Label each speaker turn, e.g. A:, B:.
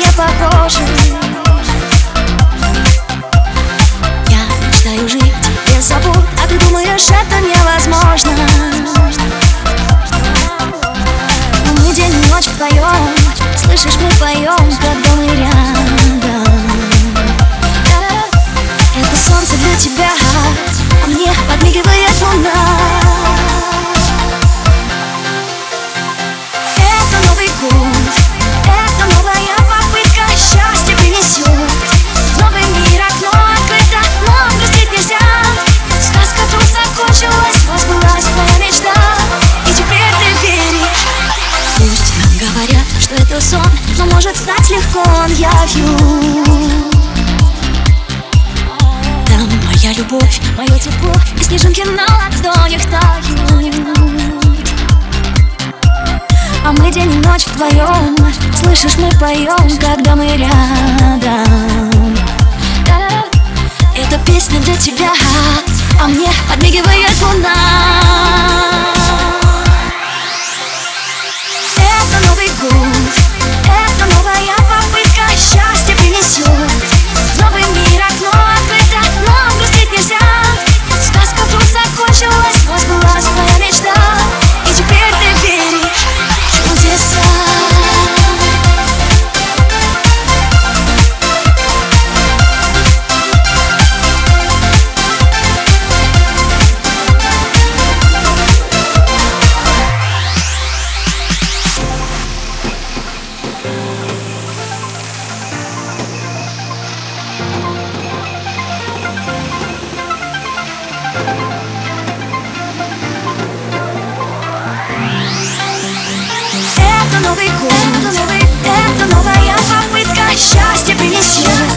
A: не похожи Я мечтаю жить без забот А ты думаешь, это невозможно. Мы день и ночь вдвоем Слышишь, мы поем, когда мы рядом. Это солнце для тебя А мне подмигивает луна И снежинки на ладонях тают. А мы день и ночь вдвоем Слышишь, мы поем, когда мы Новый год Это новая попытка Счастье принесет